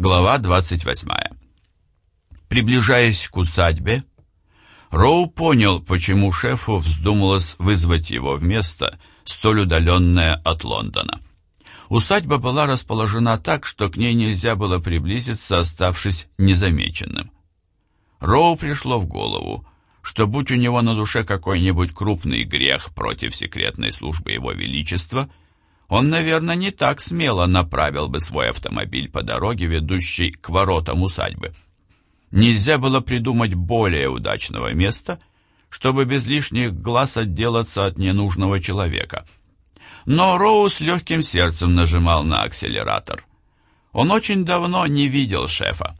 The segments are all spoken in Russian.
Глава 28. Приближаясь к усадьбе, Роу понял, почему шефу вздумалось вызвать его в место, столь удаленное от Лондона. Усадьба была расположена так, что к ней нельзя было приблизиться, оставшись незамеченным. Роу пришло в голову, что будь у него на душе какой-нибудь крупный грех против секретной службы Его Величества, он, наверное, не так смело направил бы свой автомобиль по дороге, ведущей к воротам усадьбы. Нельзя было придумать более удачного места, чтобы без лишних глаз отделаться от ненужного человека. Но Роу с легким сердцем нажимал на акселератор. Он очень давно не видел шефа.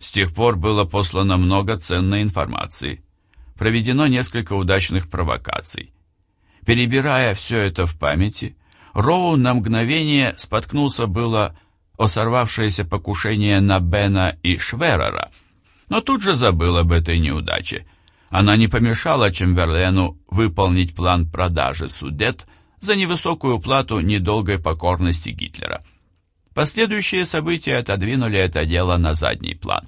С тех пор было послано много ценной информации. Проведено несколько удачных провокаций. Перебирая все это в памяти, Роу на мгновение споткнулся было о сорвавшееся покушение на Бена и Шверера, но тут же забыл об этой неудаче. Она не помешала Чемберлену выполнить план продажи судет за невысокую плату недолгой покорности Гитлера. Последующие события отодвинули это дело на задний план.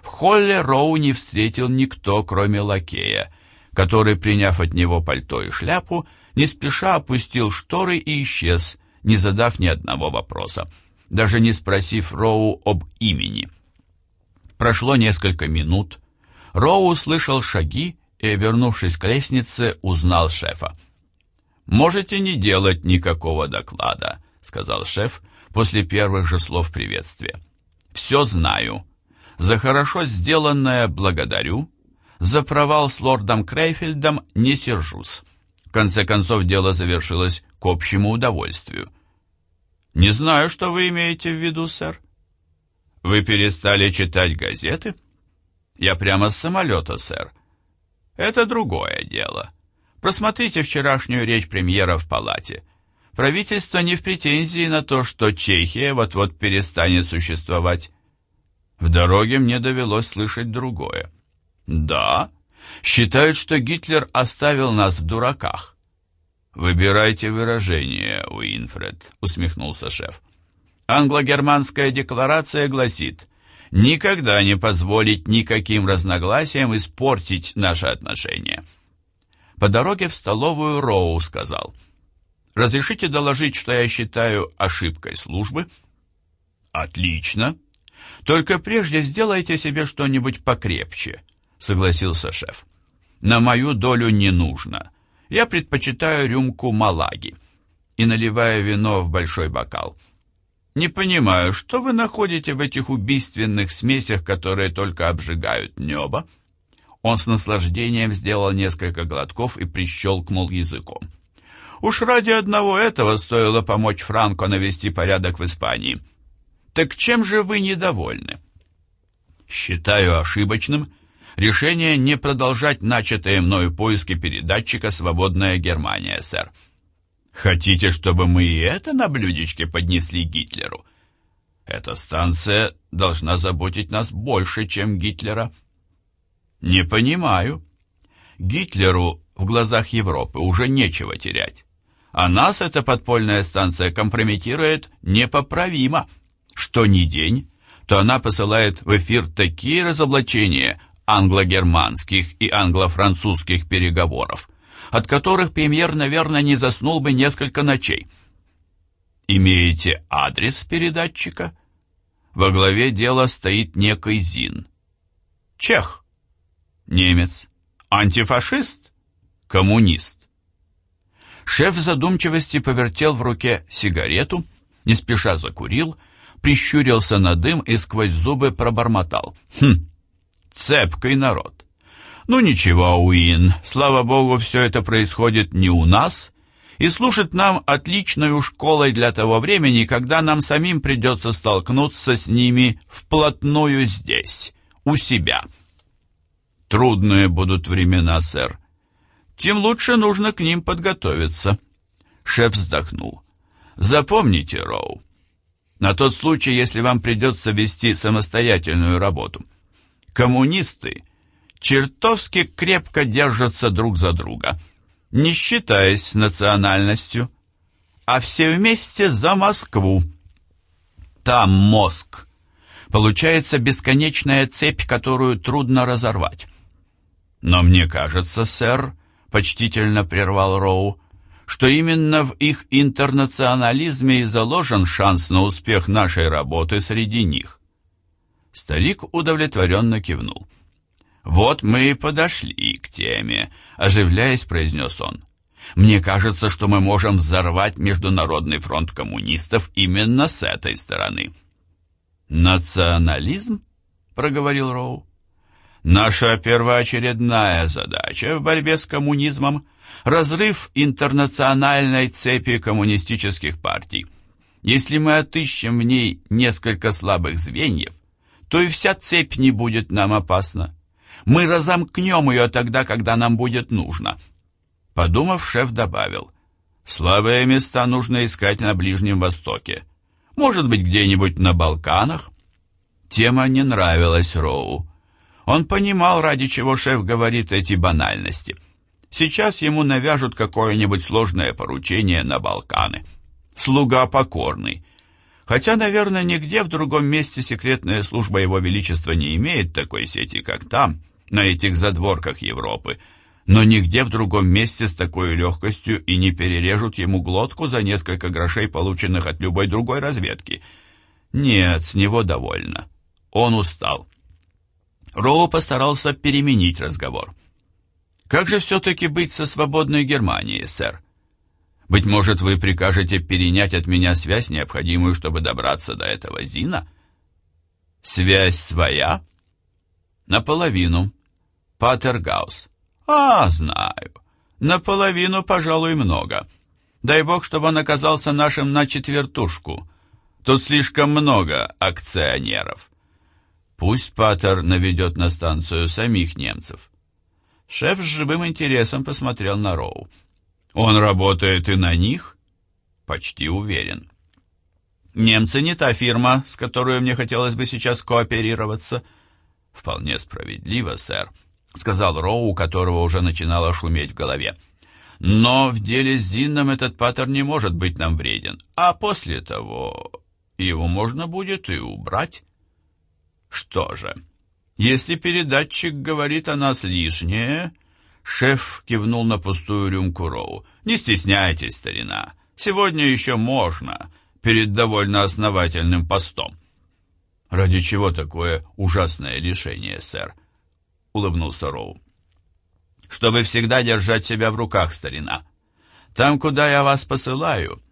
В холле Роу не встретил никто, кроме лакея, который, приняв от него пальто и шляпу, не спеша опустил шторы и исчез, не задав ни одного вопроса, даже не спросив Роу об имени. Прошло несколько минут. Роу услышал шаги и, обернувшись к лестнице, узнал шефа. «Можете не делать никакого доклада», — сказал шеф после первых же слов приветствия. «Все знаю. За хорошо сделанное благодарю. За провал с лордом Крейфельдом не сержусь. Конце концов, дело завершилось к общему удовольствию. «Не знаю, что вы имеете в виду, сэр». «Вы перестали читать газеты?» «Я прямо с самолета, сэр». «Это другое дело. Просмотрите вчерашнюю речь премьера в палате. Правительство не в претензии на то, что Чехия вот-вот перестанет существовать». В дороге мне довелось слышать другое. «Да?» считают, что Гитлер оставил нас в дураках. «Выбирайте выражение, Уинфред», — усмехнулся шеф. «Англо-германская декларация гласит, никогда не позволить никаким разногласиям испортить наши отношения». По дороге в столовую Роу сказал, «Разрешите доложить, что я считаю ошибкой службы?» «Отлично. Только прежде сделайте себе что-нибудь покрепче согласился шеф. «На мою долю не нужно. Я предпочитаю рюмку малаги». И наливая вино в большой бокал. «Не понимаю, что вы находите в этих убийственных смесях, которые только обжигают небо?» Он с наслаждением сделал несколько глотков и прищелкнул языком. «Уж ради одного этого стоило помочь Франко навести порядок в Испании. Так чем же вы недовольны?» «Считаю ошибочным», решение не продолжать начатые мною поиски передатчика «Свободная Германия», сэр. Хотите, чтобы мы и это на блюдечке поднесли Гитлеру? Эта станция должна заботить нас больше, чем Гитлера. Не понимаю. Гитлеру в глазах Европы уже нечего терять. А нас эта подпольная станция компрометирует непоправимо. Что ни день, то она посылает в эфир такие разоблачения англо-германских и англо-французских переговоров, от которых премьер, наверное, не заснул бы несколько ночей. Имеете адрес передатчика? Во главе дела стоит некий Зин. Чех. Немец. Антифашист. Коммунист. Шеф задумчивости повертел в руке сигарету, не спеша закурил, прищурился на дым и сквозь зубы пробормотал. «Хм, Цепкий народ. Ну ничего, Уин, слава богу, все это происходит не у нас, и служит нам отличной школой для того времени, когда нам самим придется столкнуться с ними вплотную здесь, у себя. Трудные будут времена, сэр. Тем лучше нужно к ним подготовиться. Шеф вздохнул. Запомните, Роу, на тот случай, если вам придется вести самостоятельную работу – коммунисты чертовски крепко держатся друг за друга, не считаясь национальностью, а все вместе за Москву. Там мозг, Получается бесконечная цепь, которую трудно разорвать. Но мне кажется, сэр, почтительно прервал Роу, что именно в их интернационализме и заложен шанс на успех нашей работы среди них. Старик удовлетворенно кивнул. «Вот мы и подошли к теме», — оживляясь, произнес он. «Мне кажется, что мы можем взорвать Международный фронт коммунистов именно с этой стороны». «Национализм?» — проговорил Роу. «Наша первоочередная задача в борьбе с коммунизмом — разрыв интернациональной цепи коммунистических партий. Если мы отыщем в ней несколько слабых звеньев, то и вся цепь не будет нам опасна. Мы разомкнем ее тогда, когда нам будет нужно». Подумав, шеф добавил, «Слабые места нужно искать на Ближнем Востоке. Может быть, где-нибудь на Балканах?» Тема не нравилась Роу. Он понимал, ради чего шеф говорит эти банальности. Сейчас ему навяжут какое-нибудь сложное поручение на Балканы. Слуга покорный. Хотя, наверное, нигде в другом месте секретная служба Его Величества не имеет такой сети, как там, на этих задворках Европы, но нигде в другом месте с такой легкостью и не перережут ему глотку за несколько грошей, полученных от любой другой разведки. Нет, с него довольно. Он устал. Роу постарался переменить разговор. «Как же все-таки быть со свободной Германией, сэр? Быть может, вы прикажете перенять от меня связь, необходимую, чтобы добраться до этого Зина?» «Связь своя?» «Наполовину. Патергаус». «А, знаю. Наполовину, пожалуй, много. Дай бог, чтобы он оказался нашим на четвертушку. Тут слишком много акционеров». Пусть Паттер наведет на станцию самих немцев. Шеф с живым интересом посмотрел на Роу. Он работает и на них? Почти уверен. Немцы не та фирма, с которой мне хотелось бы сейчас кооперироваться. Вполне справедливо, сэр, сказал Роу, у которого уже начинало шуметь в голове. Но в деле с Зинном этот Паттер не может быть нам вреден. А после того его можно будет и убрать. Что же, если передатчик говорит о нас лишнее... Шеф кивнул на пустую рюмку Роу. «Не стесняйтесь, старина. Сегодня еще можно, перед довольно основательным постом». «Ради чего такое ужасное лишение, сэр?» — улыбнулся Роу. «Чтобы всегда держать себя в руках, старина. Там, куда я вас посылаю,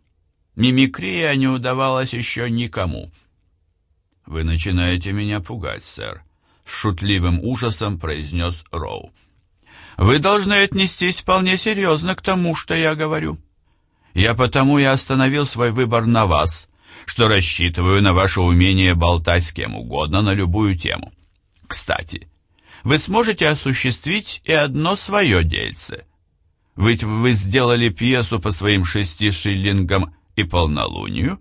мимикрия не удавалась еще никому». «Вы начинаете меня пугать, сэр», — с шутливым ужасом произнес Роу. «Вы должны отнестись вполне серьезно к тому, что я говорю. Я потому и остановил свой выбор на вас, что рассчитываю на ваше умение болтать с кем угодно на любую тему. Кстати, вы сможете осуществить и одно свое дельце. Ведь вы сделали пьесу по своим шести шиллингам и полнолунию?»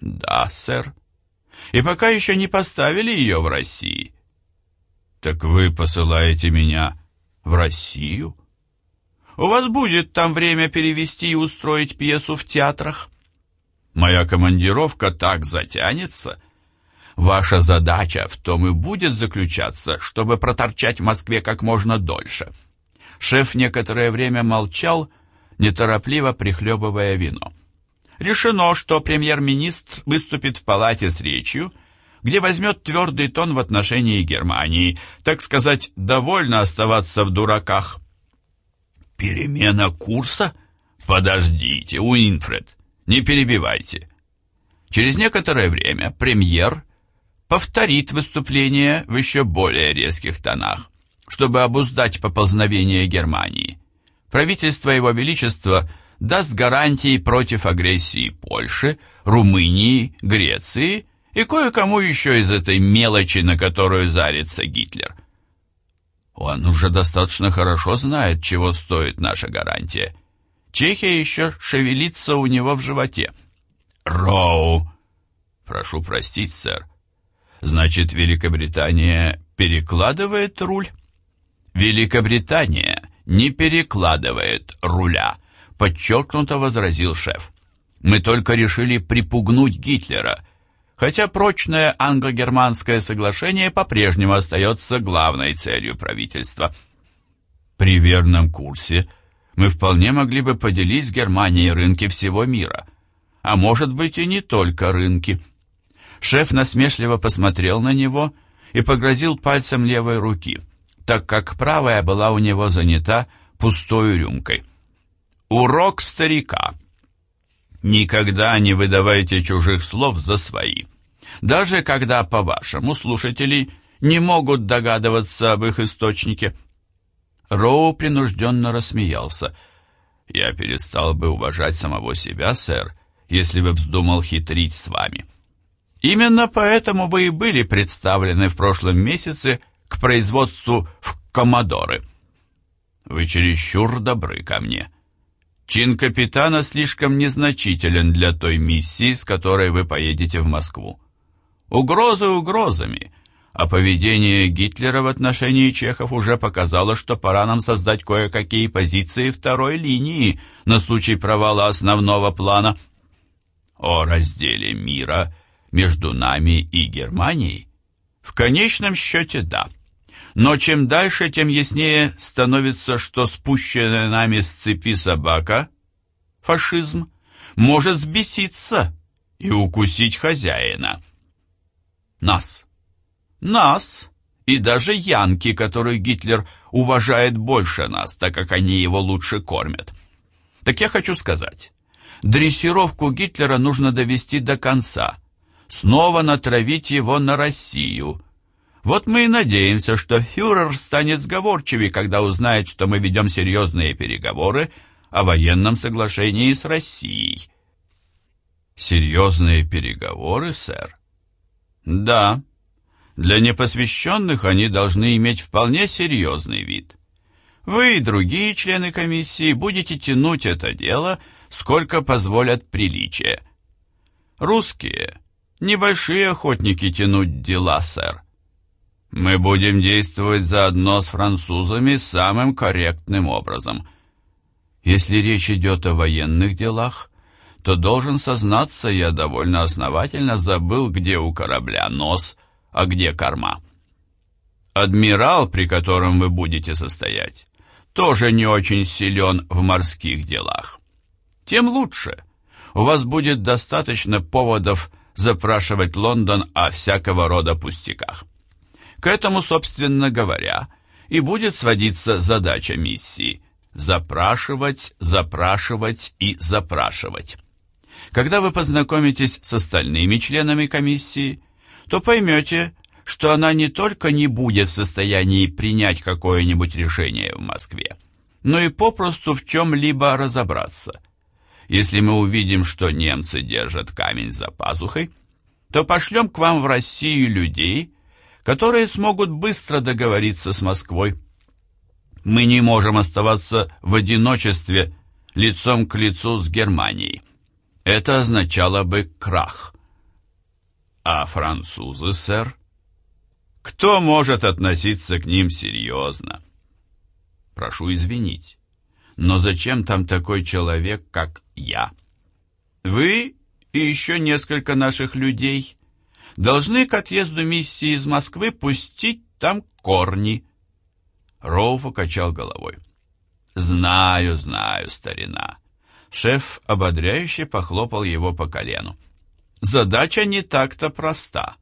«Да, сэр», и пока еще не поставили ее в России. Так вы посылаете меня в Россию? У вас будет там время перевести и устроить пьесу в театрах. Моя командировка так затянется. Ваша задача в том и будет заключаться, чтобы проторчать в Москве как можно дольше. Шеф некоторое время молчал, неторопливо прихлебывая вино решено, что премьер-министр выступит в палате с речью, где возьмет твердый тон в отношении Германии, так сказать, довольно оставаться в дураках. Перемена курса? Подождите, Уинфред, не перебивайте. Через некоторое время премьер повторит выступление в еще более резких тонах, чтобы обуздать поползновение Германии. Правительство Его Величества – даст гарантии против агрессии Польши, Румынии, Греции и кое-кому еще из этой мелочи, на которую зарится Гитлер. Он уже достаточно хорошо знает, чего стоит наша гарантия. Чехия еще шевелится у него в животе. Роу! Прошу простить, сэр. Значит, Великобритания перекладывает руль? Великобритания не перекладывает руля подчеркнуто возразил шеф. «Мы только решили припугнуть Гитлера. Хотя прочное англо-германское соглашение по-прежнему остается главной целью правительства. При верном курсе мы вполне могли бы поделить с Германией рынки всего мира, а может быть и не только рынки. Шеф насмешливо посмотрел на него и погрозил пальцем левой руки, так как правая была у него занята пустой рюмкой. Урок старика. Никогда не выдавайте чужих слов за свои. Даже когда, по-вашему, слушатели не могут догадываться об их источнике. Роу принужденно рассмеялся. «Я перестал бы уважать самого себя, сэр, если бы вздумал хитрить с вами. Именно поэтому вы и были представлены в прошлом месяце к производству в Коммодоры. Вы чересчур добры ко мне. Чин капитана слишком незначителен для той миссии, с которой вы поедете в Москву. Угрозы угрозами, а поведение Гитлера в отношении чехов уже показало, что пора нам создать кое-какие позиции второй линии на случай провала основного плана. О разделе мира между нами и Германией? В конечном счете да. Но чем дальше, тем яснее становится, что спущенная нами с цепи собака, фашизм, может сбеситься и укусить хозяина. Нас. Нас. И даже янки, которых Гитлер уважает больше нас, так как они его лучше кормят. Так я хочу сказать, дрессировку Гитлера нужно довести до конца, снова натравить его на Россию – вот мы и надеемся, что фюрер станет сговорчивее, когда узнает, что мы ведем серьезные переговоры о военном соглашении с Россией. Серьезные переговоры, сэр? Да. Для непосвященных они должны иметь вполне серьезный вид. Вы и другие члены комиссии будете тянуть это дело, сколько позволят приличия. Русские — небольшие охотники тянуть дела, сэр. Мы будем действовать заодно с французами самым корректным образом. Если речь идет о военных делах, то должен сознаться, я довольно основательно забыл, где у корабля нос, а где корма. Адмирал, при котором вы будете состоять, тоже не очень силен в морских делах. Тем лучше. У вас будет достаточно поводов запрашивать Лондон о всякого рода пустяках. К этому, собственно говоря, и будет сводиться задача миссии – запрашивать, запрашивать и запрашивать. Когда вы познакомитесь с остальными членами комиссии, то поймете, что она не только не будет в состоянии принять какое-нибудь решение в Москве, но и попросту в чем-либо разобраться. Если мы увидим, что немцы держат камень за пазухой, то пошлем к вам в Россию людей, которые смогут быстро договориться с Москвой. Мы не можем оставаться в одиночестве лицом к лицу с Германией. Это означало бы крах. А французы, сэр? Кто может относиться к ним серьезно? Прошу извинить, но зачем там такой человек, как я? Вы и еще несколько наших людей должны к отъезду миссии из Москвы пустить там корни. Роу покачал головой. Знаю, знаю, старина. Шеф ободряюще похлопал его по колену. Задача не так-то проста.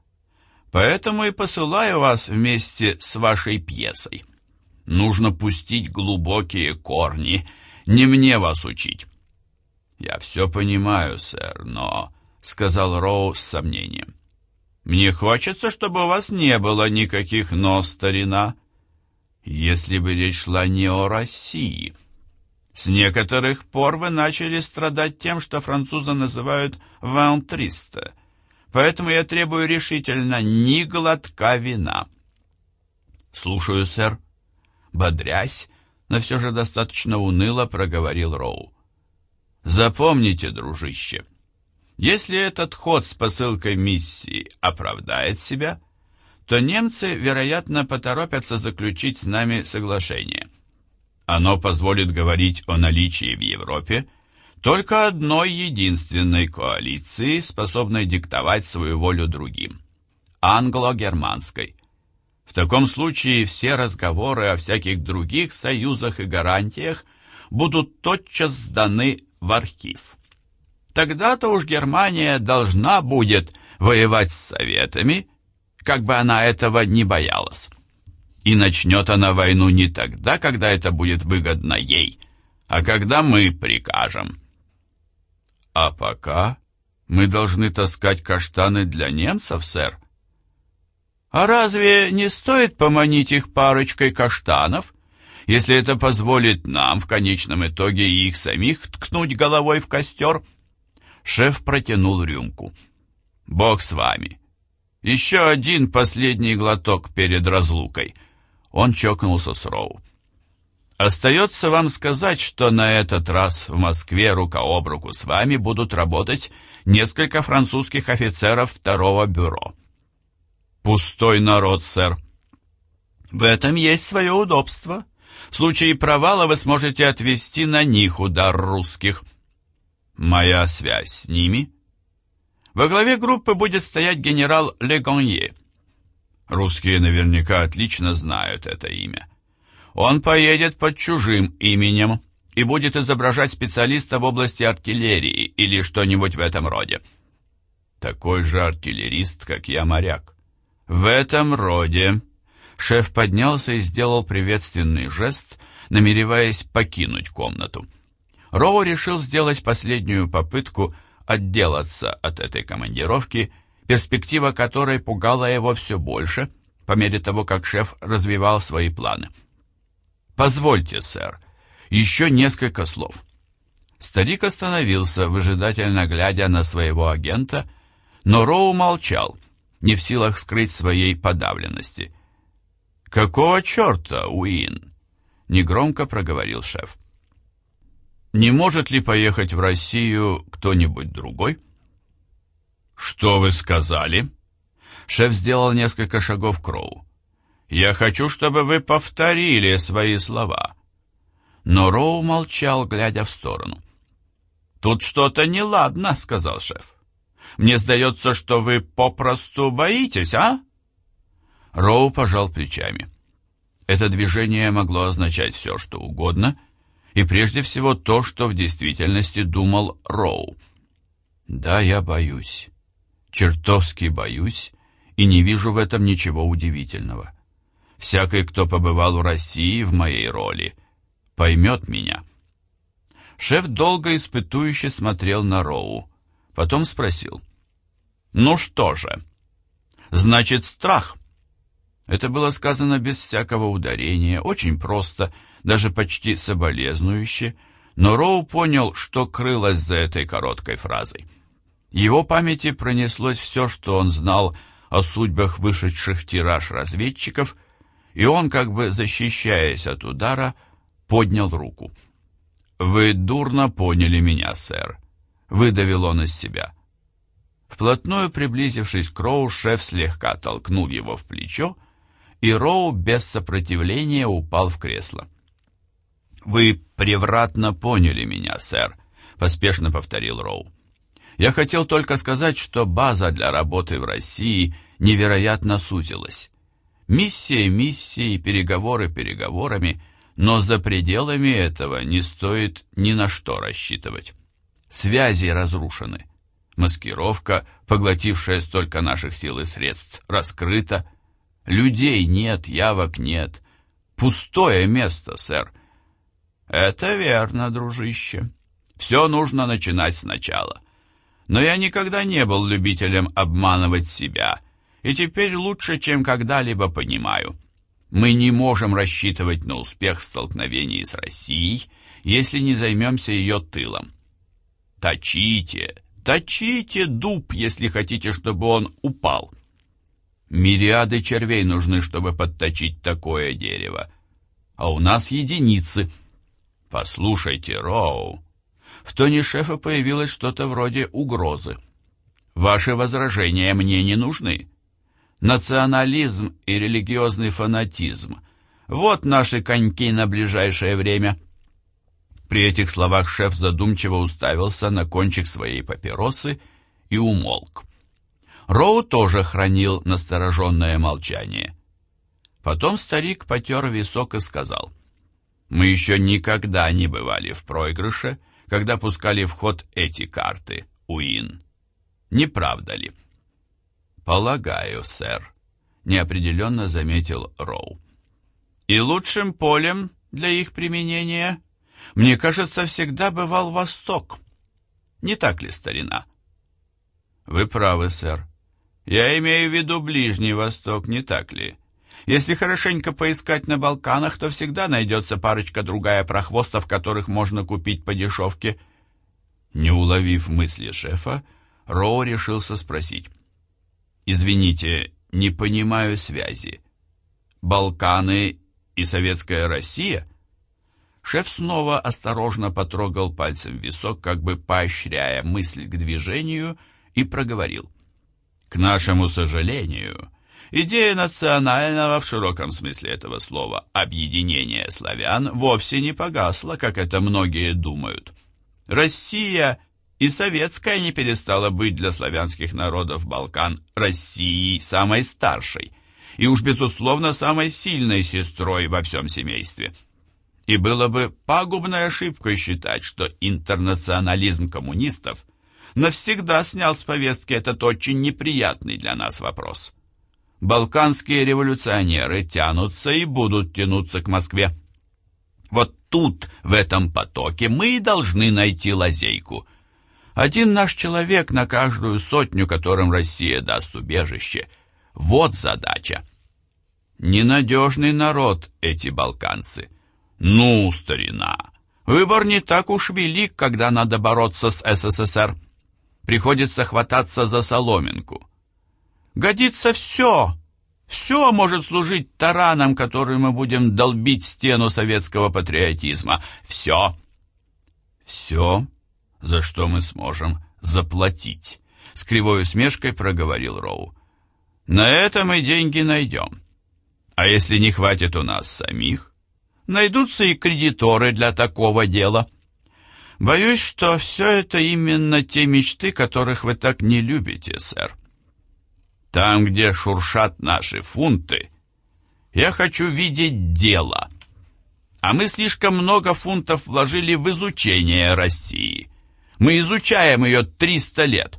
Поэтому и посылаю вас вместе с вашей пьесой. Нужно пустить глубокие корни. Не мне вас учить. Я все понимаю, сэр, но... — сказал Роу с сомнением. Мне хочется, чтобы у вас не было никаких «но», старина. Если бы речь шла не о России. С некоторых пор вы начали страдать тем, что французы называют «вантриста». Поэтому я требую решительно ни глотка вина. Слушаю, сэр. Бодрясь, но все же достаточно уныло проговорил Роу. Запомните, дружище, — если этот ход с посылкой миссии оправдает себя, то немцы, вероятно, поторопятся заключить с нами соглашение. Оно позволит говорить о наличии в Европе Только одной единственной коалиции, способной диктовать свою волю другим. Англо-германской. В таком случае все разговоры о всяких других союзах и гарантиях будут тотчас сданы в архив. Тогда-то уж Германия должна будет воевать с Советами, как бы она этого не боялась. И начнет она войну не тогда, когда это будет выгодно ей, а когда мы прикажем. А пока мы должны таскать каштаны для немцев, сэр. А разве не стоит поманить их парочкой каштанов, если это позволит нам в конечном итоге их самих ткнуть головой в костер? Шеф протянул рюмку. Бог с вами. Еще один последний глоток перед разлукой. Он чокнулся с Роу. Остается вам сказать, что на этот раз в Москве рука об руку с вами будут работать несколько французских офицеров второго бюро. Пустой народ, сэр. В этом есть свое удобство. В случае провала вы сможете отвести на них удар русских. Моя связь с ними? Во главе группы будет стоять генерал Легонье. Русские наверняка отлично знают это имя. Он поедет под чужим именем и будет изображать специалиста в области артиллерии или что-нибудь в этом роде. Такой же артиллерист, как я, моряк. «В этом роде...» Шеф поднялся и сделал приветственный жест, намереваясь покинуть комнату. Роу решил сделать последнюю попытку отделаться от этой командировки, перспектива которой пугала его все больше, по мере того, как шеф развивал свои планы. «Позвольте, сэр, еще несколько слов». Старик остановился, выжидательно глядя на своего агента, но Роу молчал, не в силах скрыть своей подавленности. «Какого черта, Уин?» — негромко проговорил шеф. «Не может ли поехать в Россию кто-нибудь другой?» «Что вы сказали?» Шеф сделал несколько шагов к Роу. «Я хочу, чтобы вы повторили свои слова». Но Роу молчал, глядя в сторону. «Тут что-то неладно», — сказал шеф. Мне сдается, что вы попросту боитесь, а?» Роу пожал плечами. Это движение могло означать все, что угодно, и прежде всего то, что в действительности думал Роу. «Да, я боюсь. Чертовски боюсь, и не вижу в этом ничего удивительного. Всякий, кто побывал в России в моей роли, поймет меня». Шеф долго испытующе смотрел на Роу. Потом спросил. «Ну что же? Значит, страх?» Это было сказано без всякого ударения, очень просто, даже почти соболезнующе, но Роу понял, что крылось за этой короткой фразой. Его памяти пронеслось все, что он знал о судьбах вышедших в тираж разведчиков, и он, как бы защищаясь от удара, поднял руку. «Вы дурно поняли меня, сэр выдавил он из себя. Вплотную приблизившись к Роу, шеф слегка толкнул его в плечо, и Роу без сопротивления упал в кресло. «Вы превратно поняли меня, сэр», — поспешно повторил Роу. «Я хотел только сказать, что база для работы в России невероятно сузилась. Миссия миссией, переговоры переговорами, но за пределами этого не стоит ни на что рассчитывать». Связи разрушены. Маскировка, поглотившая столько наших сил и средств, раскрыта. Людей нет, явок нет. Пустое место, сэр. Это верно, дружище. Все нужно начинать сначала. Но я никогда не был любителем обманывать себя, и теперь лучше, чем когда-либо понимаю. Мы не можем рассчитывать на успех в столкновении с Россией, если не займемся ее тылом. Точите, точите дуб, если хотите, чтобы он упал. Мириады червей нужны, чтобы подточить такое дерево. А у нас единицы. Послушайте, Роу. В тоне шефа появилось что-то вроде угрозы. Ваши возражения мне не нужны. Национализм и религиозный фанатизм — вот наши коньки на ближайшее время. При этих словах шеф задумчиво уставился на кончик своей папиросы и умолк. Роу тоже хранил настороженное молчание. Потом старик потер висок и сказал, «Мы еще никогда не бывали в проигрыше, когда пускали в ход эти карты, Уин. Не правда ли?» «Полагаю, сэр», — неопределенно заметил Роу. «И лучшим полем для их применения, мне кажется, всегда бывал Восток. Не так ли, старина?» «Вы правы, сэр. Я имею в виду Ближний Восток, не так ли? Если хорошенько поискать на Балканах, то всегда найдется парочка другая прохвостов, которых можно купить по дешевке». Не уловив мысли шефа, Роу решился спросить. «Извините, не понимаю связи. Балканы и Советская Россия?» Шеф снова осторожно потрогал пальцем висок, как бы поощряя мысль к движению, и проговорил. «К нашему сожалению, идея национального в широком смысле этого слова объединения славян вовсе не погасла, как это многие думают. Россия и советская не перестала быть для славянских народов Балкан Россией самой старшей и уж безусловно самой сильной сестрой во всем семействе. И было бы пагубной ошибкой считать, что интернационализм коммунистов навсегда снял с повестки этот очень неприятный для нас вопрос. Балканские революционеры тянутся и будут тянуться к Москве. Вот тут, в этом потоке, мы и должны найти лазейку – один наш человек на каждую сотню, которым Россия даст убежище. Вот задача. Ненадежный народ эти балканцы. Ну, старина, выбор не так уж велик, когда надо бороться с СССР. Приходится хвататься за соломинку. Годится все. Все может служить тараном, который мы будем долбить стену советского патриотизма. Все. Все за что мы сможем заплатить», — с кривой усмешкой проговорил Роу. «На это мы деньги найдем. А если не хватит у нас самих, найдутся и кредиторы для такого дела. Боюсь, что все это именно те мечты, которых вы так не любите, сэр. Там, где шуршат наши фунты, я хочу видеть дело. А мы слишком много фунтов вложили в изучение России». Мы изучаем ее 300 лет.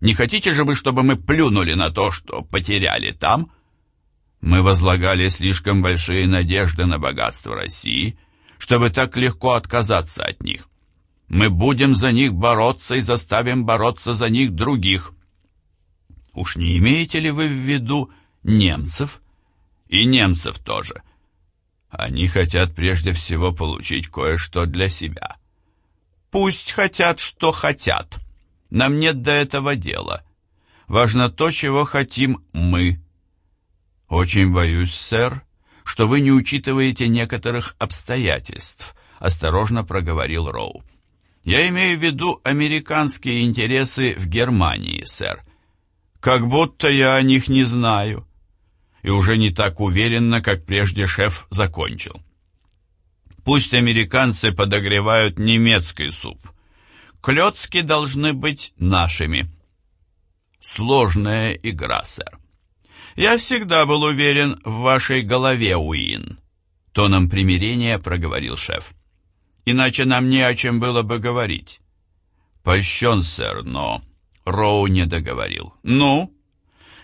Не хотите же вы, чтобы мы плюнули на то, что потеряли там? Мы возлагали слишком большие надежды на богатство России, чтобы так легко отказаться от них. Мы будем за них бороться и заставим бороться за них других. Уж не имеете ли вы в виду немцев? И немцев тоже. Они хотят прежде всего получить кое-что для себя. Пусть хотят, что хотят. Нам нет до этого дела. Важно то, чего хотим мы. Очень боюсь, сэр, что вы не учитываете некоторых обстоятельств, осторожно проговорил Роу. Я имею в виду американские интересы в Германии, сэр. Как будто я о них не знаю. И уже не так уверенно, как прежде шеф закончил. Пусть американцы подогревают немецкий суп. Клёцки должны быть нашими. Сложная игра, сэр. Я всегда был уверен в вашей голове, Уин. Тоном примирения проговорил шеф. Иначе нам не о чем было бы говорить. Польщен, сэр, но... Роу не договорил. Ну?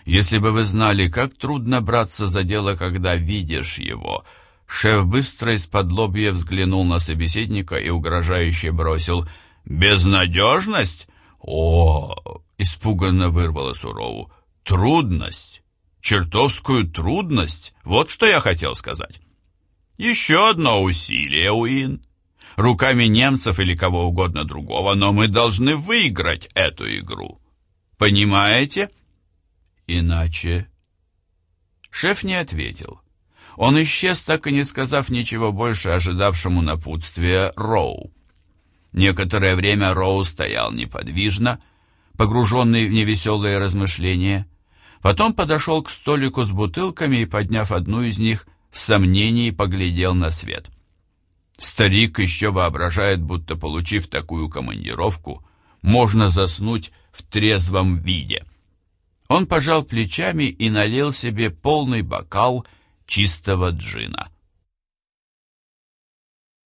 Если бы вы знали, как трудно браться за дело, когда видишь его, Шеф быстро из-под лобья взглянул на собеседника и угрожающе бросил «Безнадежность? О!» — испуганно вырвалось у «Трудность! Чертовскую трудность! Вот что я хотел сказать!» «Еще одно усилие, Уин!» Руками немцев или кого угодно другого, но мы должны выиграть эту игру. Понимаете? Иначе... Шеф не ответил. Он исчез, так и не сказав ничего больше ожидавшему напутствия Роу. Некоторое время Роу стоял неподвижно, погруженный в невеселые размышления. Потом подошел к столику с бутылками и, подняв одну из них, с сомнений поглядел на свет. Старик еще воображает, будто, получив такую командировку, можно заснуть в трезвом виде. Он пожал плечами и налил себе полный бокал чистого джина.